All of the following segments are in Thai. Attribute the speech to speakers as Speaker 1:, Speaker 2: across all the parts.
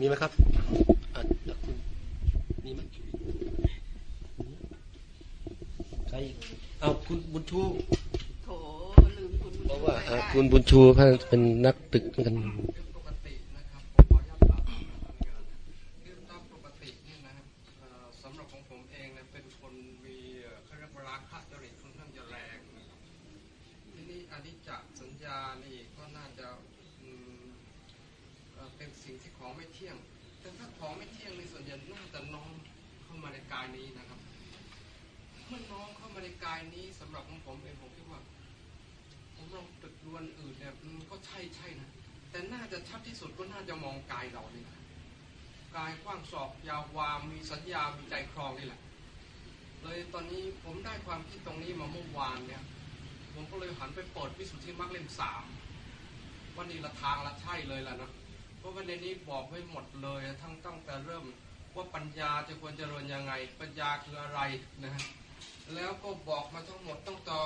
Speaker 1: มีไหมครับอะคุณมีไหมใครเอาคุณบุญชู
Speaker 2: โถลืมคุณบุญ
Speaker 1: เพราะ
Speaker 2: ชู
Speaker 1: ว่า
Speaker 2: ไป
Speaker 1: อะ
Speaker 2: ได้
Speaker 1: คุณบุญชูเขาเป็นนักตึกเหมือนกันา
Speaker 3: มาในกายนี้นะครับเมื่อน้อมเข้ามาในกายนี้สำหรับของผมเองผมคิดว่า ผมลองตึกดวนอื่นเนี่ยมันก็ใช่ใช่นะแต่น่าจะชัดที่สุดก็น่าจะมองกายเรานี่แหละกายกว้างศอกยาววามมีสัญญามีใจครองนี่แหละ เลยตอนนี้ผมได้ความคิดตรงนี้มาเมื่อวานเนี่ย ผมก็เลยหันไปเปิดวิสุทธิมรรคเล่มสามว่านี่ละทางละใช่เลยแล่ะนะเพราะว่าในนี้บอกไว้หมดเลยทั้งตั้งแต่เริ่ม ว่าปัญญาจะควรเจริญยังไง ปัญญาคืออะไรนะฮะแล้วก็บอกมาทั้งหมดตั้งต่อ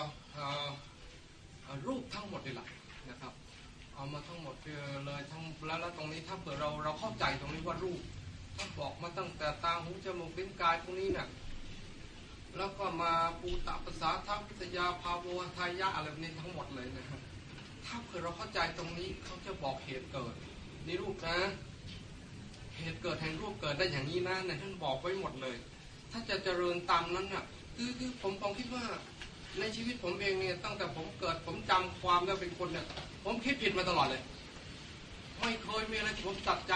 Speaker 3: รูปทั้งหมดนี่แหละนะครับเอามาทั้งหมดเลยทั้งแล้วแล้วตรงนี้ถ้าเกิดเราเราเข้าใจตรงนี้ว่ารูปท่านบอกมาตั้งแต่ตาหูจมูกลิ้นกายพวกนี้เนี่ยแล้วก็มาปูตะภาษาทัพพิทยาภาวทายะอะไรนี้ทั้งหมดเลยนะถ้าเกิดเราเข้าใจตรงนี้เขาจะบอกเหตุเกิดนี่รูปนะ เหตุเกิดแห่งรูปเกิดได้อย่างนี้นะเนี่ยท่านบอกไว้หมดเลย ถ้าจะเจริญตามนั้นน่ะคือคือผมผมคิดว่าในชีวิตผมเองเนี่ยตั้งแต่ผมเกิดผมจำความแล้วเป็นคนเนี่ยผมคิดผิดมาตลอดเลย ไม่เคยมีอะไรที่ผมตัดใจ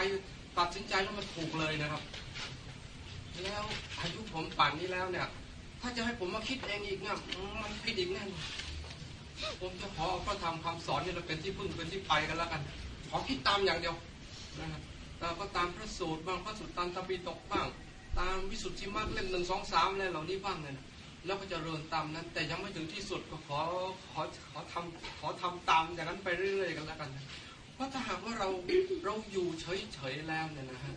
Speaker 3: ตัดสินใจแล้วมันถูกเลยนะครับ แล้วอายุผมป่านนี้แล้วเนี่ย ถ้าจะให้ผมมาคิดเองอีกเนี่ยมันผิดอีกแน่นผมจะขอพระธรรมคำสอนนี่เราเป็นที่พึ่งเป็นที่ไปกันแล้วกัน ขอคิดตามอย่างเดียวนะครับ ก็ตามพระสูตรบ้างพระสูตรตามตปิฎกบ้าง ตามวิสุทธิมรรคเล่มหนึ่งสองสามอะไรเหล่านี้บ้างเนี่ยนะแล้วก็จะเริญตามนั้น แต่ยังไม่ถึงที่สุดก็ขอขอขอทำขอทำตามอย่างนั้นไปเรื่อยๆกันแล้วกันนะเพราะถ้าหากว่าเราเราอยู่เฉยๆแล้วเนี่ยนะฮะ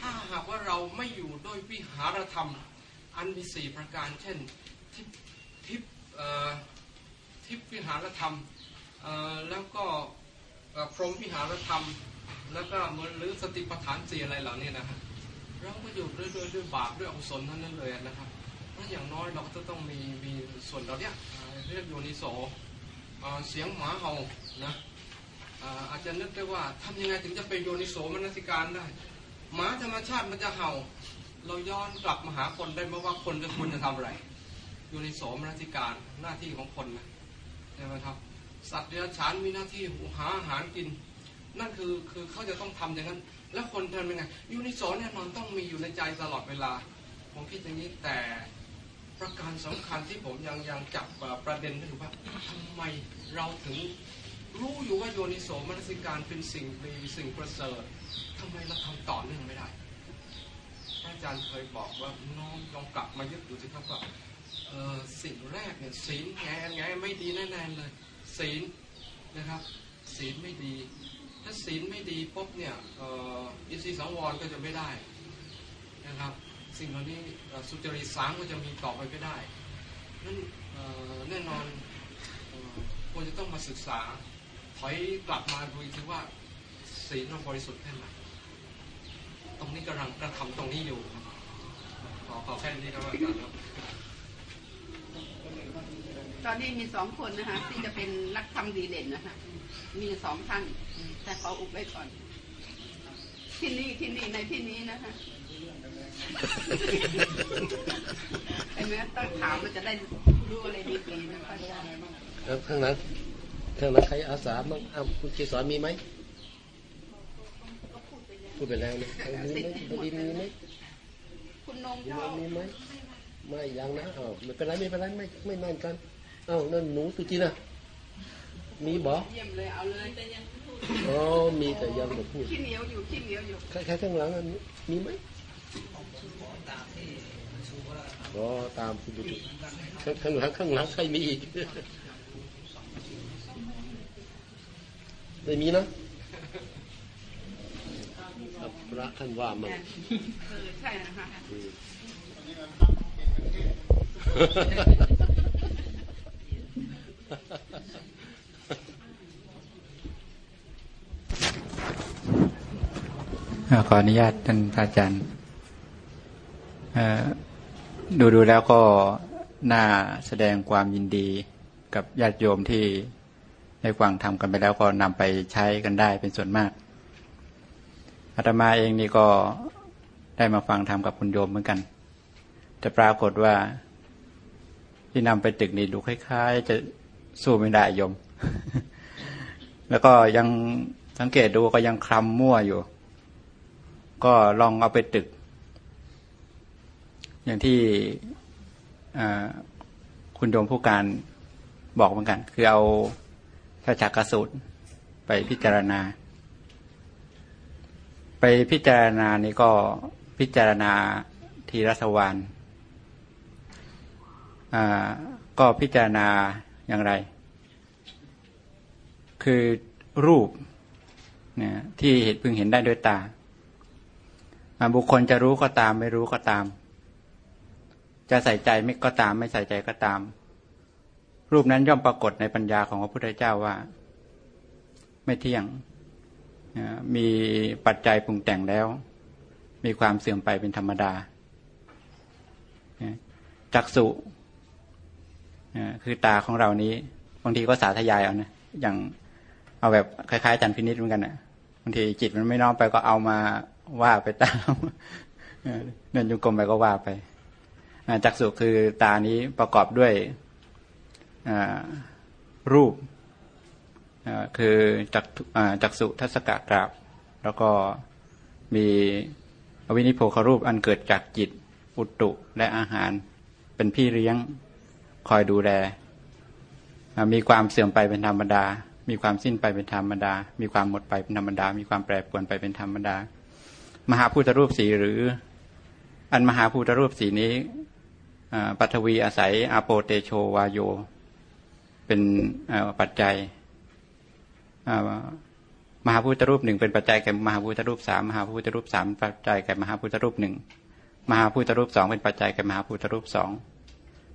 Speaker 3: ถ้าหากว่าเราไม่อยู่ด้วยวิหารธรรม อันมีสี่ประการ เช่นทิพทิพเอ่อทิพวิหารธรรมเอ่อแล้วก็พรหมวิหารธรรม แล้วก็มือนหรือสติปัฏฐานสี่อะไรเหล่านี้นะฮะเราก็อยู่ด้วยด้วยด้วยบาปด้วยอกุศลทั้งนั้นเลยนะครับเพราะอย่างน้อยเราก็จะต้องมีมีส่วนเราเนี้ยเรียกโยนิโสเสียงหมาเห่านะอาจจะนึกได้ว่าทำยังไงถึงจะเป็นโยนิโสมนสิการได้ หมาธรรมชาติมันจะเห่า เราย้อนกลับมาหาคนได้ไหมว่าคนจะควรจะทำอะไรโยนิโสมนสิการหน้าที่ของคนนะใช่ไหมครับ สัตว์เดรัจฉานมีหน้าที่หาอาหารกิน นั่นคือคือเขาจะต้องทำอย่างนั้น แล้วคนทำยังไงยูนิโสแน่นอนต้องมีอยู่ในใจตลอดเวลา ผมคิดอย่างนี้แต่ประการสำคัญที่ผมยังยังจับประเด็นก็คือว่าทำไมเราถึงรู้อยู่ว่าโยนิโสมนสิการเป็นสิ่งดีสิ่งประเสริฐทำไมเราทำต่อเนื่องไม่ได้พระอาจารย์เคยบอกว่าน้องลองกลับมายึดดูสิครับว่าสิ่งแรกเนี่ยศีลแงแงไม่ดีแน่ๆเลยศีลนะครับ ศีลไม่ดี ถ้าศีลไม่ดีปุ๊บเนี่ยอินทรีย์สังวรก็จะไม่ได้นะครับ สิ่งเหล่านี้สุจริตสางก็จะมีต่อไปไม่ได้นั่นแน่นอนอควรจะต้องมาศึกษา ถอยกลับมาดูอีกทีว่าศีลเราบริสุทธิ์แค่ไหนตรงนี้กำลังกระทำตรงนี้อยู่ขอขอแค่นี้ครับอาจารย์ครับ
Speaker 2: ตอนนี้มีสองคนนะคะที่จะเป็นนักทำดีเด่นนะคะมีสองท่าน แต่ขออุบไว้ก่อน ที่นี่ที่นี่ในที่นี้นะคะเห็นไหมต้องถามมันจะได้รู้อะไรดีๆนะคะอาจารย์
Speaker 1: แล้วข้างหลังข้างหลังใครอาสาบ้างอ้าวคุณเกสรมีไหมพูดไปแล้วนะมีไหมบดินมีไหม
Speaker 2: คุณนง
Speaker 1: มี
Speaker 2: เจ้า
Speaker 1: ไหมมีไหมไม่ยังนะอ้าวไม่เป็นไรไม่เป็นไรไม่ไม่นั่นกันอ้าวนั่นหนูตุจีน่ะมีบอ
Speaker 2: เยี่ยมเลยเอาเลย
Speaker 1: อ๋อมีแต่ยังไม่พูด
Speaker 2: ขี้เหนียวอยู่ขี้เหนียวอยู่
Speaker 1: ใครใครข้างหลังอันนี้มีไหมอ๋อตามคุณดูดิข้างข้างหลังข้างหลังใครมีอีกไม่มีนะครับพระท่านว่ามั่ง
Speaker 2: เออใช่นะคะ
Speaker 1: อืม
Speaker 4: ขออนุญาตท่านพระอาจารย์ดูดูแล้วก็น่าแสดงความยินดีกับญาติโยมที่ได้ฟังทำกันไปแล้วก็นำไปใช้กันได้เป็นส่วนมากอาตมาเองนี่ก็ได้มาฟังทำกับคุณโยมเหมือนกัน แต่ปรากฏว่า ที่นำไปตึกนี่ดูคล้ายๆ จะสู้ไม่ได้โยม แล้วก็ยังสังเกตดูก็ยังคลำมั่วอยู่ ก็ลองเอาไปตึก อย่างที่คุณโยมผู้การบอกเหมือนกัน คือเอาพระจักรสูตรไปพิจารณา ไปพิจารณานี่ก็พิจารณาทีรัสวานก็พิจารณาอย่างไร คือรูปที่เห็นพึงเห็นได้ด้วยตา บุคคลจะรู้ก็ตาม ไม่รู้ก็ตาม จะใส่ใจไม่ก็ตาม ไม่ใส่ใจก็ตาม รูปนั้นย่อมปรากฏในปัญญาของพระพุทธเจ้าว่า ไม่เที่ยงมีปัจจัยปรุงแต่งแล้ว มีความเสื่อมไปเป็นธรรมดาจักสุคือตาของเรานี้บางทีก็สาธยายเอานะอย่างเอาแบบคล้ายๆจันพินิษเหมือนกันนะบางทีจิตมันไม่น้อมไปก็เอามา ว่าไปตามเดินยุงกลมไปก็ว่าไปจักสุคือตานี้ประกอบด้วยรูปคือจักจักสุทัศกะกราบ แล้วก็มีอวินิโพครูปอันเกิดจากจิตอุตุและอาหาร เป็นพี่เลี้ยงคอยดูแล มีความเสื่อมไปเป็นธรรมดา มีความสิ้นไปเป็นธรรมดา มีความหมดไปเป็นธรรมดา มีความแปรปรวนไปเป็นธรรมดา มหาพุทธรูปสีหรือ อันมหาพุทธรูปสีนี้ปัทวีอาศัยอาโปเตโชวาโย เป็นปัจจัยมหาพุทธรูปหนึ่งเป็นปัจจัยแก่มหาพุทธรูปสามมหาพุทธรูปสามปัจจัยแก่มหาพุทธรูปหนึ่งมหาพุทธรูปสองเป็นปัจจัยแก่มหาพุทธรูปสอง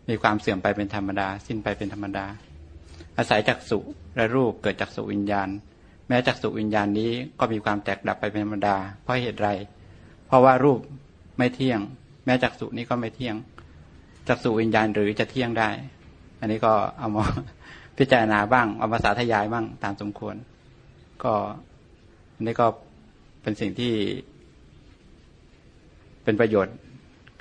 Speaker 4: มีความเสื่อมไปเป็นธรรมดา สิ้นไปเป็นธรรมดา อาศัยจักสุและรูปเกิดจากสุวิญญาณ แม้จักสุวิญญาณนี้ก็มีความแตกดับไปเป็นธรรมดา เพราะเหตุไร เพราะว่ารูปไม่เที่ยง แม้จักสุนี้ก็ไม่เที่ยงจักสุวิญญาณหรือจะเที่ยงได้ อันนี้ก็เอามาพิจารณาบ้างเอามาสาธยายบ้างตามสมควร ก็อันนี้ก็เป็นสิ่งที่ เป็นประโยชน์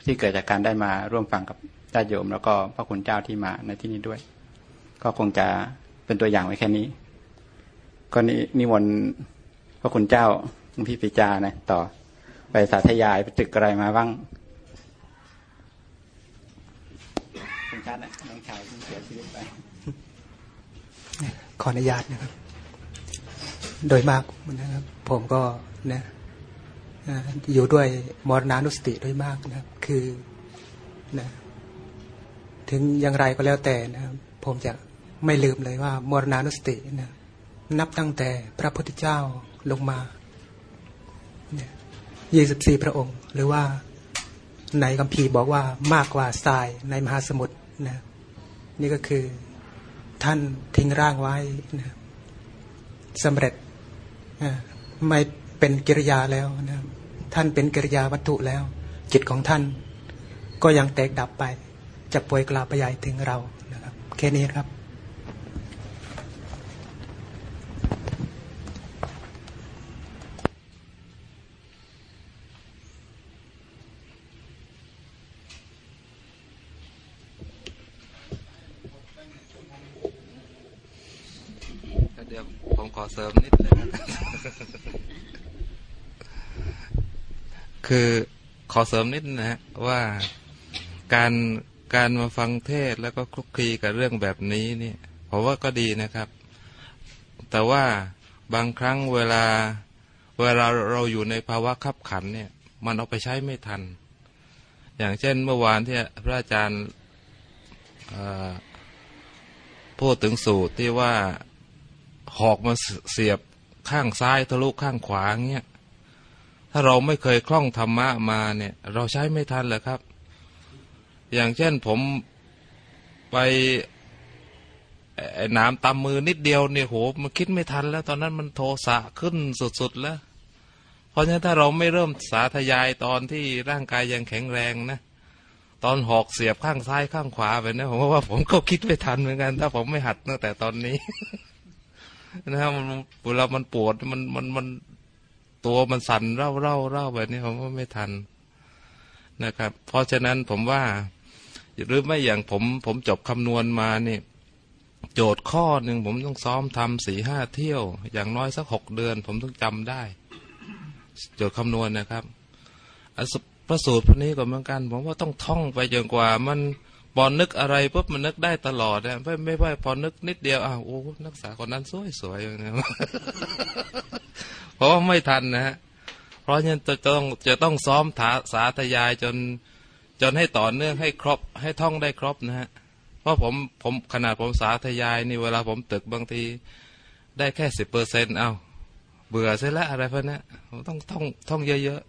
Speaker 4: ที่เกิดจากการได้มาร่วมฟังกับญาติโยม แล้วก็พระคุณเจ้าที่มาในที่นี้ด้วย ก็คงจะเป็นตัวอย่างไว้แค่นี้ ก็นี้นิมนต์พระคุณเจ้าหลวงพี่ปิจานะต่อไปสาธยายไปตึกอะไรมาบ้างคุณชัดนะน้องชายที่เสียชีวิตไป
Speaker 5: ขออนุญาตนะครับ โดยมากนะครับ ผมก็นะอยู่ด้วยมรณานุสติโดยมากนะครับ คือนะถึงอย่างไรก็แล้วแต่นะครับ ผมจะไม่ลืมเลยว่ามรณานุสตินะ นับตั้งแต่พระพุทธเจ้าลงมาเนี่ยยี่สิบสี่พระองค์ หรือว่าในคัมภีร์บอกว่ามากกว่าทรายในมหาสมุทรนะนี่ก็คือท่านทิ้งร่างไว้นะสำเร็จไม่เป็นกิริยาแล้วนะท่านเป็นกิริยาวัตถุแล้ว จิตของท่านก็ยังแตกดับไป จะป่วยกล่าวไปใหญ่ถึงเรานะครับแค่นี้ครับ
Speaker 6: เดี๋ยวผมขอเสริมนิดเลย คือขอเสริมนิดนะว่าการการมาฟังเทศแล้วก็คลุกคลีกับเรื่องแบบนี้เนี่ยผมว่าก็ดีนะครับ แต่ว่าบางครั้งเวลาเวลาเราอยู่ในภาวะขับขันเนี่ย มันเอาไปใช้ไม่ทัน อย่างเช่นเมื่อวานที่พระอาจารย์พูดถึงสูตรที่ว่าหอกมาเสียบข้างซ้ายทะลุข้างขวาเงี้ย ถ้าเราไม่เคยคล่องธรรมะมาเนี่ย เราใช้ไม่ทันเลยครับ อย่างเช่นผมไปน้ำตำมือนิดเดียวเนี่ยโหมันคิดไม่ทันแล้ว ตอนนั้นมันโทสะขึ้นสุดๆแล้ว เพราะฉะนั้นถ้าเราไม่เริ่มสาธยายตอนที่ร่างกายยังแข็งแรงนะตอนหอกเสียบข้างซ้ายข้างขวาไปนะผมว่าผมก็คิดไม่ทันเหมือนกัน ถ้าผมไม่หัดตั้งแต่ตอนนี้นะครับเวลามันปวดมันมันมัน ตัวมันสั่นเร่าเร่าเร่าแบบนี้ผมว่าไม่ทันนะครับ เพราะฉะนั้นผมว่า หรือไม่อย่างผม ผมจบคำนวณมานี่โจทย์ข้อหนึ่งผมต้องซ้อมทำสี่ห้าเที่ยว อย่างน้อยสักหกเดือน ผมต้องจำได้ โจทย์คำนวณนะครับอสพระสูตรพวกนี้ก็เหมือนกัน ผมว่าต้องท่องไปจนกว่ามัน บอนึกอะไรปุ๊บมันนึกได้ตลอดนะไม่ไม่ไม่พอนึกนิดเดียวอ้าวโอ้นักศึกษาคนนั้นสวยสวยอย่างนี้เพราะว่าไม่ทันนะฮะเพราะฉะนั้นจะต้องจะต้องซ้อมถาสาธยายจนจนให้ต่อเนื่องให้ครบให้ท่องได้ครบนะฮะเพราะผมผมขนาดผมสาธยายนี่เวลาผมตึกบางทีได้แค่สิบเปอร์เซ็นต์เอาเบื่อเสียแล้วอะไรพวกนี้ผมต้องท่องท่องเยอะ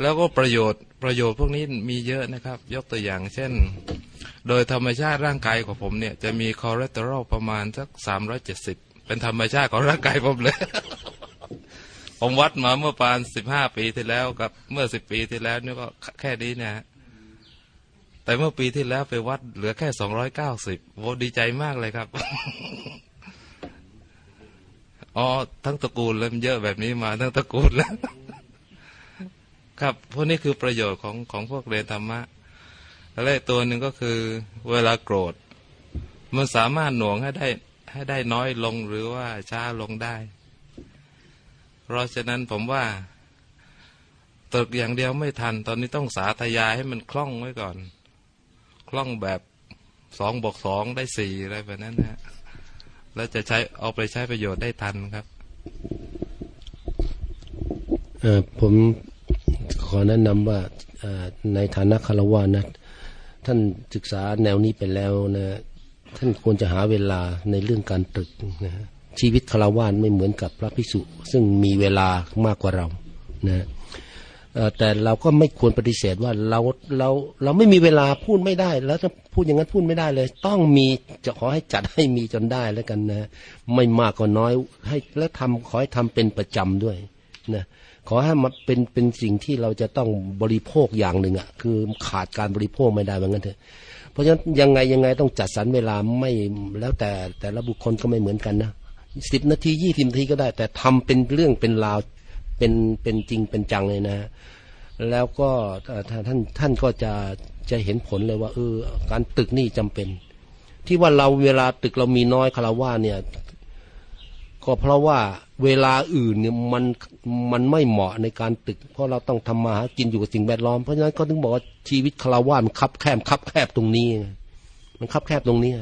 Speaker 6: แล้วก็ประโยชน์ประโยชน์พวกนี้มีเยอะนะครับ ยกตัวอย่างเช่น โดยธรรมชาติร่างกายของผมเนี่ยจะมีคอเลสเตอรอลประมาณสักสามร้อยเจ็ดสิบเป็นธรรมชาติของร่างกายผมเลย ผมวัดมาเมื่อปาณสิบห้าปีที่แล้วกับเมื่อสิบปีที่แล้วนี่ก็แค่นี้นะฮะแต่เมื่อปีที่แล้วไปวัดเหลือแค่สองร้อยเก้าสิบโดีใจมากเลยครับอ๋อทั้งตระกูลเริ่มเยอะแบบนี้มาทั้งตระกูลแล้ว ครับพวกนี้คือประโยชน์ของของพวกเรียนธรรมะและตัวหนึ่งก็คือเวลาโกรธ มันสามารถหน่วงให้ได้ให้ได้น้อยลงหรือว่าช้าลงได้ เพราะฉะนั้นผมว่าตึกอย่างเดียวไม่ทัน ตอนนี้ต้องสาธยายให้มันคล่องไว้ก่อน คล่องแบบสองบวกสองได้สี่อะไรแบบนั้นนะแล้วจะใช้เอาไปใช้ประโยชน์ได้ทันครับ
Speaker 1: เออผม อแนะนำว่าในฐานะคารวะนะท่านศึกษาแนวนี้ไปแล้วนะท่านควรจะหาเวลาในเรื่องการตรึกนะฮะชีวิตคารวะไม่เหมือนกับพระภิกษุ ซึ่งมีเวลามากกว่าเรานะแต่เราก็ไม่ควรปฏิเสธว่าเราเราเราไม่มีเวลาพูดไม่ได้ แล้วถ้าพูดอย่างนั้นพูดไม่ได้เลย ต้องมีจะขอให้จัดให้มีจนได้แล้วกันนะ ไม่มากก็น้อยให้และทำขอให้ทำเป็นประจำด้วยนะ ขอให้มันเป็นเป็นสิ่งที่เราจะต้องบริโภคอย่างหนึ่งอะคือขาดการบริโภคไม่ได้เหมือนกันเถอะเพราะฉะนั้นยังไงยังไงต้องจัดสรรเวลาไม่แล้วแต่แต่ละบุคคลก็ไม่เหมือนกันนะสิบนาทียี่สิบนาทีก็ได้ แต่ทำเป็นเรื่องเป็นราวเป็นเป็นจริงเป็นจังเลยนะ แล้วก็ท่านท่านก็จะจะเห็นผลเลยว่าเออการตึกนี่จำเป็น ที่ว่าเราเวลาตึกเรามีน้อยคาราวาเนี่ย ก็เพราะว่าเวลาอื่นเนี่ยมันมันไม่เหมาะในการตึก เพราะเราต้องทำมาหากินอยู่กับสิ่งแวดล้อม เพราะฉะนั้นก็ถึงบอกว่าชีวิตคาราวาสมันคับแคบคับแคบตรงนี้ มันคับแคบตรงนี้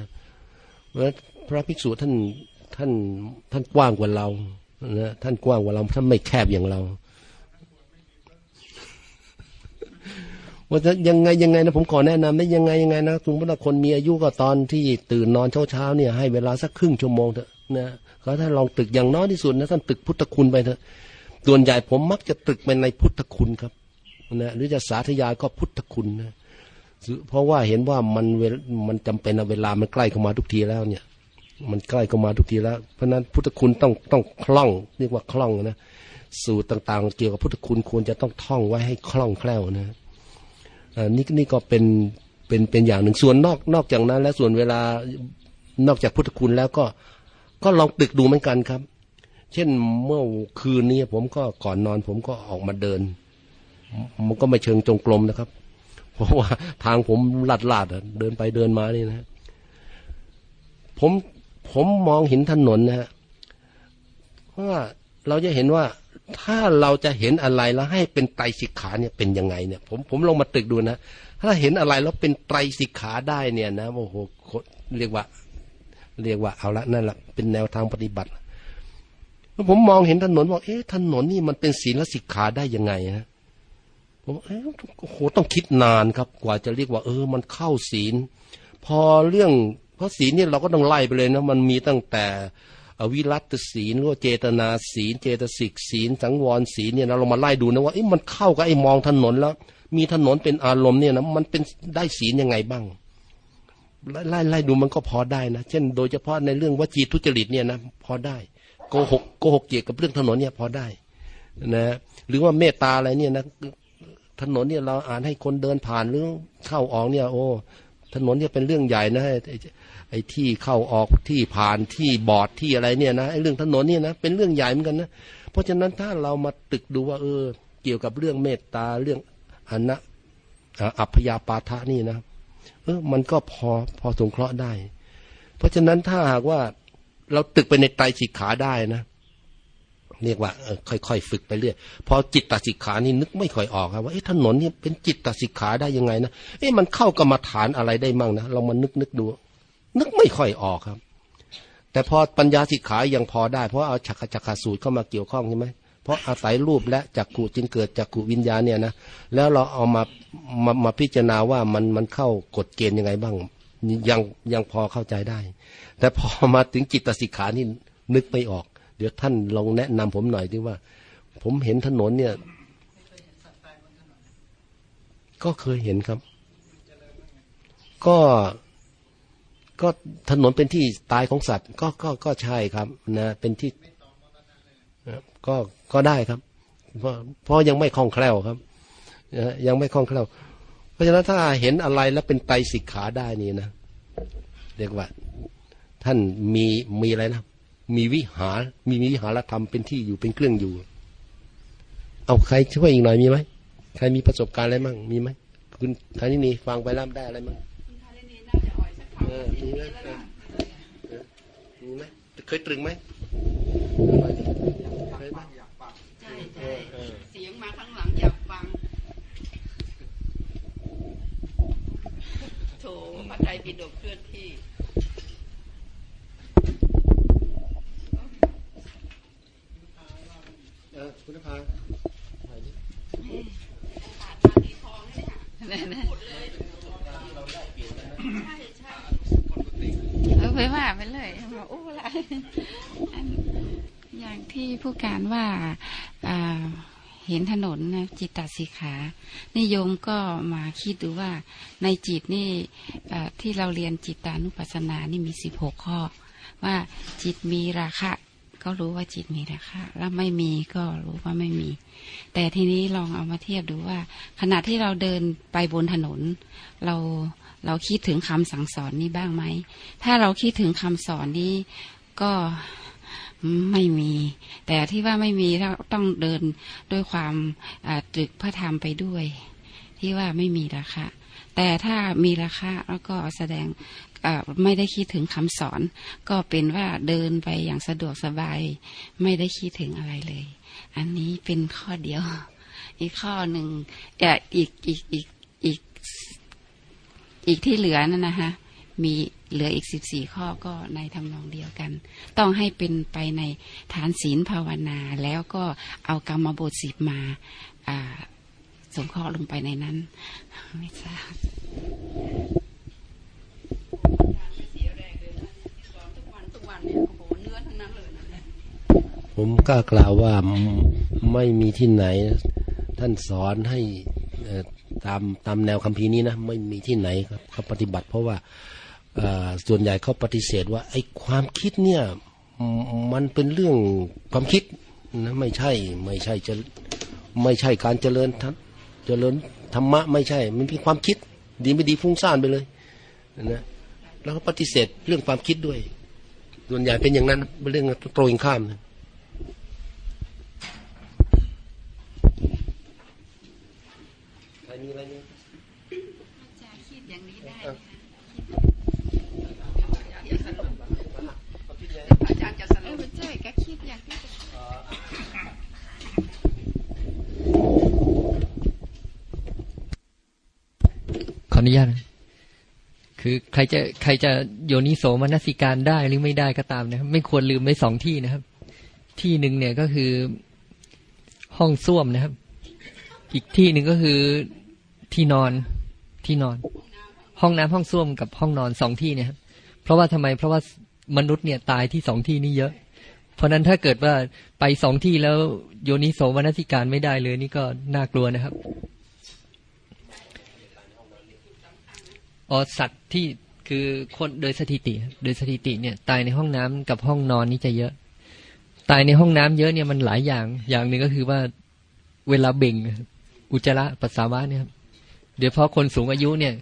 Speaker 1: เพราะฉะนั้นพระภิกษุท่านท่านท่านกว้างกว่าเรานะท่านกว้างกว่าเราท่านไม่แคบอย่างเราว่าจะยังไงยังไงนะผมขอแนะนำได้ยังไงยังไงนะสมมติว่าคนมีอายุก็ตอนที่ตื่นนอนเช้าเช้าเนี่ยให้เวลาสักครึ่งชั่วโมงเถอะ นะเขาถ้าลองตึกอย่างน้อยที่สุดนะท่านตึกพุทธคุณไปเถอะส่วนใหญ่ผมมักจะตึกไปในพุทธคุณครับนะหรือจะสาธยายก็พุทธคุณนะเพราะว่าเห็นว่ามันเวลมันจำเป็นอะเวลามันใกล้เข้ามาทุกทีแล้วเนี่ย มันใกล้เข้ามาทุกทีแล้ว เพราะนั้นพุทธคุณต้องต้องคล่อง เรียกว่าคล่องนะสูตรต่างๆ เกี่ยวกับพุทธคุณควรจะต้องท่องไว้ให้คล่องแคล่วนะอ่านี่นี่ก็เป็นเป็นเป็นอย่างหนึ่งส่วนนอกนอกจากนั้น และส่วนเวลานอกจากพุทธคุณแล้วก็ ก็ลองตึกดูเหมือนกันครับ เช่นเมื่อคืนนี้ผมก็ก่อนนอน ผมก็ออกมาเดิน มันก็ไม่เชิงจงกรมนะครับ เพราะว่าทางผมลัดลาดเดินไปเดินมานี่นะผมผมมองเห็นถนนนะฮะเพราะว่าเราจะเห็นว่าถ้าเราจะเห็นอะไรแล้วให้เป็นไตรสิกขาเนี่ยเป็นยังไงเนี่ย ผมผมลองมาตึกดูนะ ถ้าเห็นอะไรแล้วเป็นไตรสิกขาได้เนี่ยนะโอ้โหเรียกว่า เรียกว่าเอาละนั่นแหละเป็นแนวทางปฏิบัติแล้วผมมองเห็นถนนบอกเอ๊ะถนนนี่มันเป็นศีลสิกขาได้ยังไงฮะผมเอ๊ะโอ้โหต้องคิดนานครับ กว่าจะเรียกว่า เออ มันเข้าศีล พอเรื่องเพราะศีลเนี่ยเราก็ต้องไล่ไปเลยนะมันมีตั้งแต่อวิรัตศีลหรือว่าเจตนาศีล เจตสิกศีล สังวรศีลเนี่ยนะเรามาไล่ดูนะว่าเอ๊ะมันเข้ากับไอ้มองถนนแล้ว มีถนนเป็นอารมณ์เนี่ยนะมันเป็นได้ศีลยังไงบ้าง ไล่ไล่ดูมันก็พอได้นะ เช่น โดยเฉพาะในเรื่องวจีทุจริตเนี่ยนะพอได้โกหกโกหกเกี่ยวกับเรื่องถนนเนี่ยพอได้นะหรือว่าเมตตาอะไรเนี่ยนะถนนเนี่ยเราอ่านให้คนเดินผ่านหรือเข้าออกเนี่ย โอ้ถนนเนี่ยเป็นเรื่องใหญ่นะไอ้ไอ้ที่เข้าออกที่ผ่านที่บอดที่อะไรเนี่ยนะไอ้เรื่องถนนเนี่ยนะเป็นเรื่องใหญ่เหมือนกันนะเพราะฉะนั้นถ้าเรามาตึกดูว่า เออ เกี่ยวกับเรื่องเมตตาเรื่องอนะอัพยาปาทะนี่นะ เออมันก็พอพอสงเคราะห์ได้ เพราะฉะนั้นถ้าหากว่าเราตึกไปในไตรสิกขาได้นะเรียกว่าเออค่อยๆฝึกไปเรื่อยพอจิตตสิกขานี่นึกไม่ค่อยออกครับว่าเอ๊ะถนนเนี่ยเป็นจิตตสิกขาได้ยังไงนะเอ๊ะมันเข้ากรรมฐานอะไรได้มั่งนะเรามานึกนึกดู นึกไม่ค่อยออกครับ แต่พอปัญญาสิกขายังพอได้ เพราะเอาฉักจักรสูตรเข้ามาเกี่ยวข้องใช่ไหม เพราะอาศัยรูปและจักขุจึงเกิดจักขุวิญญาณเนี่ยนะแล้วเราเอามามามาพิจารณาว่ามันมันเข้ากฎเกณฑ์ยังไงบ้างยังยังพอเข้าใจได้ แต่พอมาถึงจิตตสิกขานี่นึกไม่ออก เดี๋ยวท่านลองแนะนำผมหน่อยดีว่า ผมเห็นถนนเนี่ย ก็เคยเห็นครับ ก็ก็ถนนเป็นที่ตายของสัตว์ ก็ก็ก็ใช่ครับ นะ เป็นที่ก็ ก็ได้ครับ เพราะเพราะยังไม่คล่องแคล่วครับยังไม่คล่องแคล่วเพราะฉะนั้นถ้าเห็นอะไรแล้วเป็นไตสิกขาได้นี่นะเรียกว่า ท่านมีมีอะไรนะมีวิหารมีวิหารธรรมเป็นที่อยู่เป็นเครื่องอยู่ เอาใครช่วยอีกหน่อยมีไหมใครมีประสบการณ์อะไรมั่งมีไหมคุณทานินีฟังไปแล้วได้อะไรมั่ง
Speaker 2: คุณทารินีน่าจะอ่อยสักคำ
Speaker 1: เออมีไหมเออเออมีไหมเคยตรึงไหม
Speaker 2: ใช่ใช่เสียงมาข้างหลังอยากฟังโถพระ ไตรปิฎกเคลื่อนที่
Speaker 1: เออคุณภา
Speaker 2: ขาดมาที่ทองเนี่ยพูดเลยใช่ใช่
Speaker 7: เออไปว่าไปเลยบอกอู้ละอันอย่างที่ผู้การว่าอ่า เห็นถนนนะจิตตสิขานิยมก็มาคิดดูว่าในจิตนี่ที่เราเรียนจิตตานุปัสสนานี่มีสิบหกข้อ ว่าจิตมีราคะ ก็รู้ว่าจิตมีราคะแล้วไม่มีก็รู้ว่าไม่มี แต่ทีนี้ลองเอามาเทียบดูว่า ขณะที่เราเดินไปบนถนน เราเราคิดถึงคำสั่งสอนนี้บ้างไหมถ้าเราคิดถึงคำสอนนี้ก็ ไม่มี แต่ที่ว่าไม่มีเราต้องเดินด้วยความตรึกพระธรรมไปด้วย ที่ว่าไม่มีราคาแต่ถ้ามีราคาแล้วก็แสดงไม่ได้คิดถึงคำสอน ก็เป็นว่าเดินไปอย่างสะดวกสบาย ไม่ได้คิดถึงอะไรเลย อันนี้เป็นข้อเดียว อีกข้อหนึ่งเอ่ออีกอีกอีกอีกอีกที่เหลือนั่นนะคะมี เหลืออีกสิบสี่ข้อก็ในทำนองเดียวกัน ต้องให้เป็นไปในฐานศีลภาวนา แล้วก็เอากรรมบทสิบมาสงเคราะห์ลงไปในนั้น ไม่ทราบ
Speaker 1: ผมกล้ากล่าวว่าไม่มีที่ไหน ท่านสอนให้ตามตามแนวคัมภีร์นี้นะ ไม่มีที่ไหนครับเขาปฏิบัติ เพราะว่า ส่วนใหญ่เขาปฏิเสธว่าไอ้ความคิดเนี่ยมันเป็นเรื่องความคิดนะไม่ใช่ไม่ใช่จะไม่ใช่การเจริญธรรมเจริญธรรมะไม่ใช่ มันเป็นความคิด ดีไม่ดีฟุ้งซ่านไปเลยนะแล้วก็ปฏิเสธเรื่องความคิดด้วย ส่วนใหญ่เป็นอย่างนั้นเป็นเรื่องตรงข้ามนะใครมีอะไรไหม
Speaker 7: จะคิดอย่างนี้ได้
Speaker 2: อย่าสนุกอาจารย์จะส
Speaker 7: เอ
Speaker 2: นุ
Speaker 7: อก ใช่ก็คิดอย่างที่
Speaker 8: ข ออนุญาตคือใครจะใครจะโยนิโสมนสิการได้หรือไม่ได้ก็ตามนะครับ ไม่ควรลืมไว้สองที่นะครับ ที่หนึ่งเนี่ยก็คือห้องส้วมนะครับ อีกที่หนึ่งก็คือที่นอนที่นอน ห้องน้ำห้องส้วมกับห้องนอนสองที่เนี่ยครับเพราะว่าทำไมเพราะว่ามนุษย์เนี่ยตายที่สองที่นี้เยอะ เพราะฉะนั้นถ้าเกิดว่าไปสองที่แล้วโยนิโสมนสิการไม่ได้เลยนี่ก็น่ากลัวนะครับ อ๋อสัตว์ที่คือคนโดยสถิติ โดยสถิติเนี่ย ตายในห้องน้ำกับห้องนอนนี่จะเยอะ ตายในห้องน้ำเยอะเนี่ยมันหลายอย่าง อย่างหนึ่งก็คือว่าเวลาเบ่ง อุจจาระปัสสาวะเนี่ยครับเดี๋ยวพอคนสูงอายุเนี่ย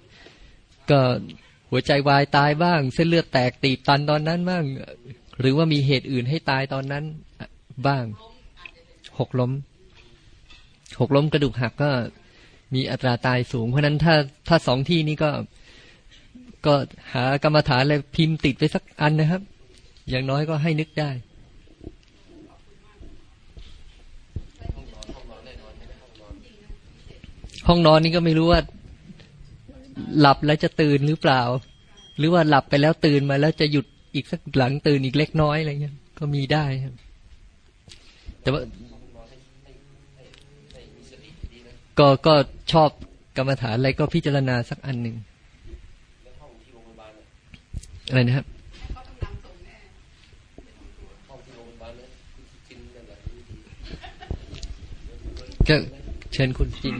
Speaker 8: ก็หัวใจวายตายบ้าง เส้นเลือดแตกตีบตันตอนนั้นบ้าง หรือว่ามีเหตุอื่นให้ตายตอนนั้นบ้าง หกล้ม หกล้มกระดูกหักก็มีอัตราตายสูง เพราะนั้นถ้าถ้าสองที่นี้ก็ ก็หากรรมฐานอะไรพิมพ์ติดไว้สักอันนะครับ อย่างน้อยก็ให้นึกได้ห้องนอนนี่ก็ไม่รู้ว่าหลับแล้วจะตื่นหรือเปล่า หรือว่าหลับไปแล้วตื่นมาแล้วจะหยุดอีกสักหลังตื่นอีกเล็กน้อยอะไรเงี้ยก็มีได้ครับ แต่ว่าก็ก็ชอบกรรมฐานอะไรก็พิจารณาสักอันหนึ่ง อะไรนะครับก็เชิญคุณจริง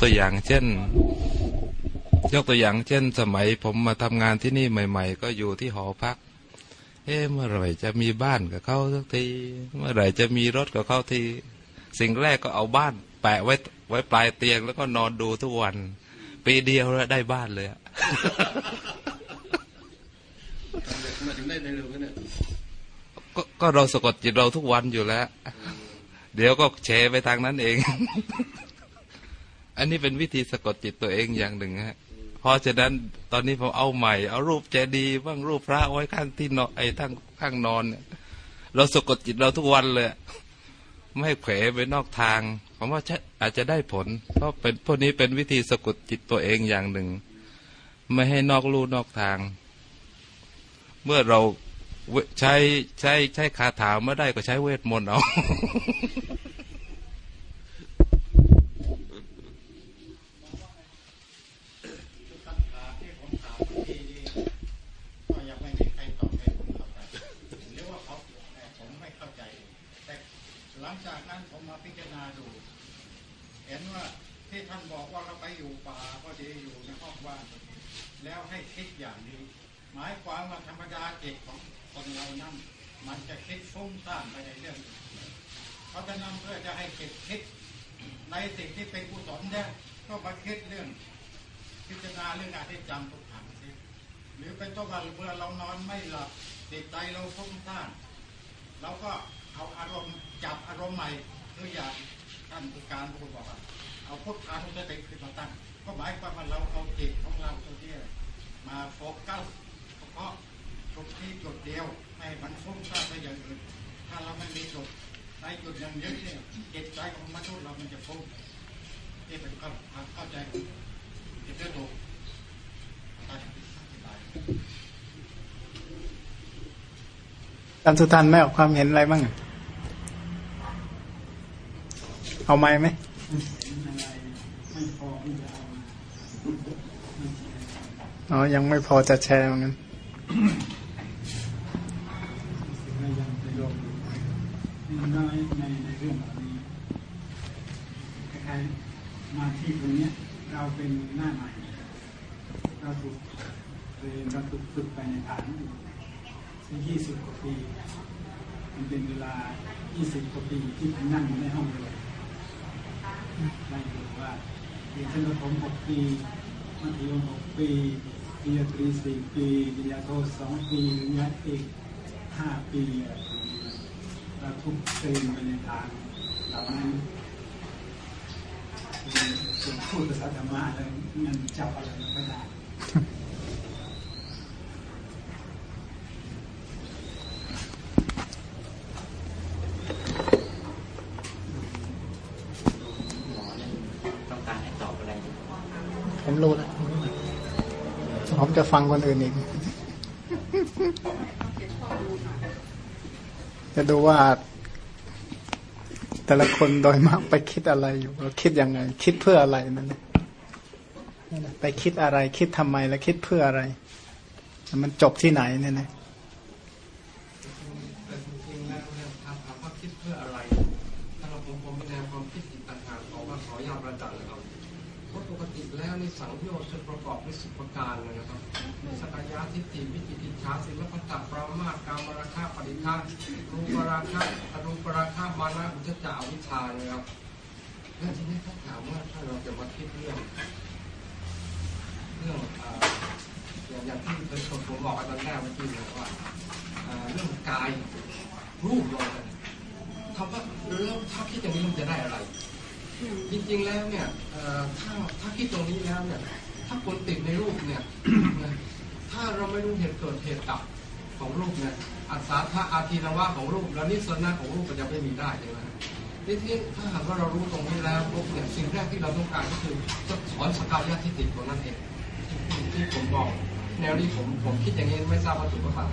Speaker 6: ตัวอย่าง เช่น ยกตัวอย่าง เช่น สมัยผมมาทำงานที่นี่ใหม่ ๆ ก็อยู่ที่หอพัก เอ๊ะเมื่อไหร่จะมีบ้านกับเขาสักที เมื่อไหร่จะมีรถกับเขาที สิ่งแรกก็เอาบ้าน แปะไว้ไว้ปลายเตียงแล้วก็นอนดูทุกวัน ปีเดียวแล้วได้บ้านเลยอะ
Speaker 1: มาถึงได้ในเร็วกันเนี่ย
Speaker 6: ก็ก็เราสะกดจิตเราทุกวันอยู่แล้ว เดี๋ยวก็แชร์ไปทางนั้นเอง อันนี้เป็นวิธีสะกดจิตตัวเองอย่างหนึ่งฮะเพราะฉะนั้นตอนนี้ผมเอาใหม่ เอารูปเจดีย์บ้างรูปพระไว้ข้างที่นอนไอ้ทั้งข้างนอนเนี่ยเราสะกดจิตเราทุกวันเลย ไม่เผลไปนอกทางผมว่าอาจจะได้ผล เพราะเป็นพวกนี้เป็นวิธีสะกดจิตตัวเองอย่างหนึ่ง ไม่ให้นอกลู่นอกทาง เมื่อเราใช้ใช้ใช้คาถาไม่ได้ก็ใช้เวทมนต์เอา
Speaker 9: คำถามที่ผมถามเมื่อกี้นี้ก็ยังไม่มีใครตอบให้ผมเข้าใจหรือว่าเขาแต่ผมไม่เข้าใจ แต่หลังจากนั้นผมมาพิจารณาดู เห็นว่าที่ท่านบอกว่า เราไปอยู่ป่าก็ดีอยู่ในห้องว่างแล้วให้คิดอย่างนี้ หมายความว่าธรรมดาเจิตของคนเรานั้นมันจะคิดฟุ้งซ่านไปในเรื่องเพราะฉะนั้นเพื่อจะให้จิตคิดในสิ่งที่เป็นกุศลเนี่ยก็มาคิดเรื่อง พิจารณาเรื่องอนิจจังทุกขังสิหรือเป็นต้นว่าเมื่อเรานอนไม่หลับจิตใจเราฟุ้งซ่านเราก็เอาอารมณ์จับอารมณ์ใหม่คืออย่างท่านผู้การพูดบอกว่า เอาพุทธานุสติขึ้นมาตั้งก็หมายความว่าเราเอาจิตของเราตัวเนี้ยมาโฟกัสเฉพาะจุดที่จุดเดียวไม่ให้มันฟุ้งซ่านไปอย่างอื่น ถ้าเราไม่มีจุดในจุดอย่างนี้เนี่ยจิตใจของมนุษย์เรามันจะฟุ้งนี่เป็นความเข้าใจของเดี๋ยวจะดูอธิบาย
Speaker 10: ท่านสุทันไม่ออกความเห็นอะไรบ้าง เอาไม้ไหม อ๋อ ยังไม่พอจะแชร์เหมือนกัน
Speaker 11: น้อยในในเรื่องเหล่านี้คล้ายๆมาที่ตรงนี้เราเป็นหน้าใหม่ เราถูกเรียนเราถูกฝึกไปในฐานซึ่งยี่สิบกว่าปี มันเป็นเวลายี่สิบกว่าปีที่นั่งอยู่ในห้องเรียน ไล่ดูว่าเรียนชั้นประถมหกปีมัธยมหกปีปริญญาตรีสี่ปีปริญญาโทสองปีปริญญาเอกห้าปีอะไรประมาณนี้เราทุกเตรียมไปในทางเหล่านั้นส่วนพูดภาษาธรรมะแล้วมันจับอะไรไม่ได้
Speaker 4: ต้องการให้ตอบอะไร
Speaker 10: ผมรู้แล้ว ผมจะ ฟังคนอื่นอีก จะดูว่า แต่ละคนโดยมากไปคิดอะไรอยู่เราคิดยังไง คิดเพื่ออะไรนั่นนะไปคิดอะไร คิดทำไม และคิดเพื่ออะไร มันจบที่ไหนเนี่ยนะ
Speaker 3: วิจิกิจฉาศิลปะตัปรามาสกามราคะปริฆารูปราคะอรูปราคะมานะอุจจาวิชาเลยครับแล้วทีนี้ถ้าถามว่าถ้าเราจะมาคิดเรื่องเรื่องอย่างอย่างที่เป็นคนผมบอกไปตอนแรกเมื่อกี้นะว่าอ่าเรื่องกายรูปลงกันคำว่าแล้วถ้าคิดอย่างนี้มันจะได้อะไร จริงๆแล้วเนี่ยถ้าถ้าคิดตรงนี้แล้วเนี่ย ถ้าคนติดในรูปเนี่ย ถ้าเราไม่รู้เหตุเกิดเหตุดับของรูปเนี่ยอัศาธาอาทีนวะของรูปแล้วนิสนะของรูปมันจะไม่มีได้ใช่ไหมนี่ที่ถ้าหากว่าเรารู้ตรงนี้แล้วปุ๊บเนี่ยสิ่งแรกที่เราต้องการก็คือจะถอนสกายทิฏฐิตัวนั้นเองที่ที่ผมบอกแนวนี้ผมผมคิดอย่างนี้ไม่ทราบว่าถูกหรือเปล่า